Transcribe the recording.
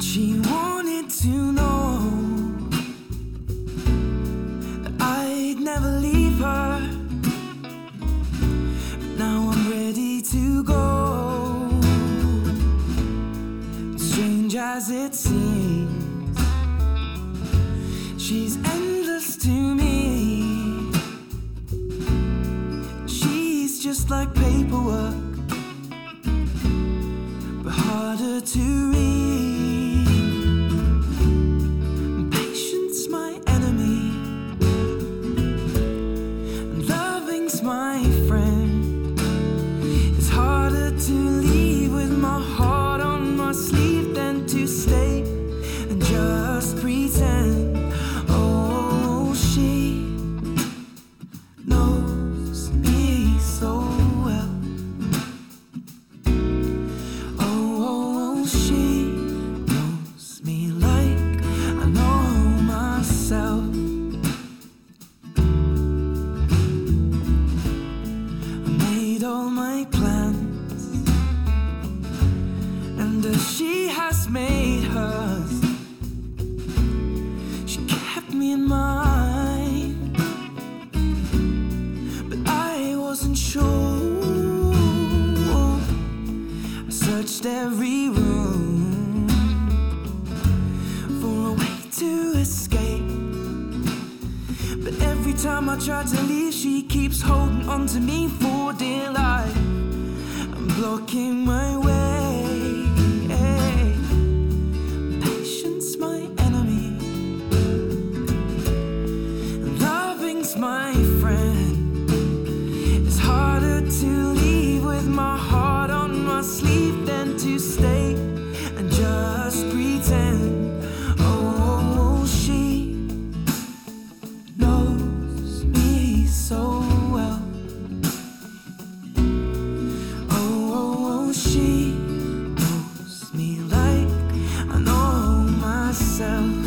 She wanted to know that I'd never leave her. But now I'm ready to go. Strange as it seems, she's endless to me. She's just like paperwork. searched every room for a way to escape. But every time I try to leave, she keeps holding on to me for dear life. I'm blocking my way. and just pretend? Oh, she knows me so well. Oh, she knows me like I know myself.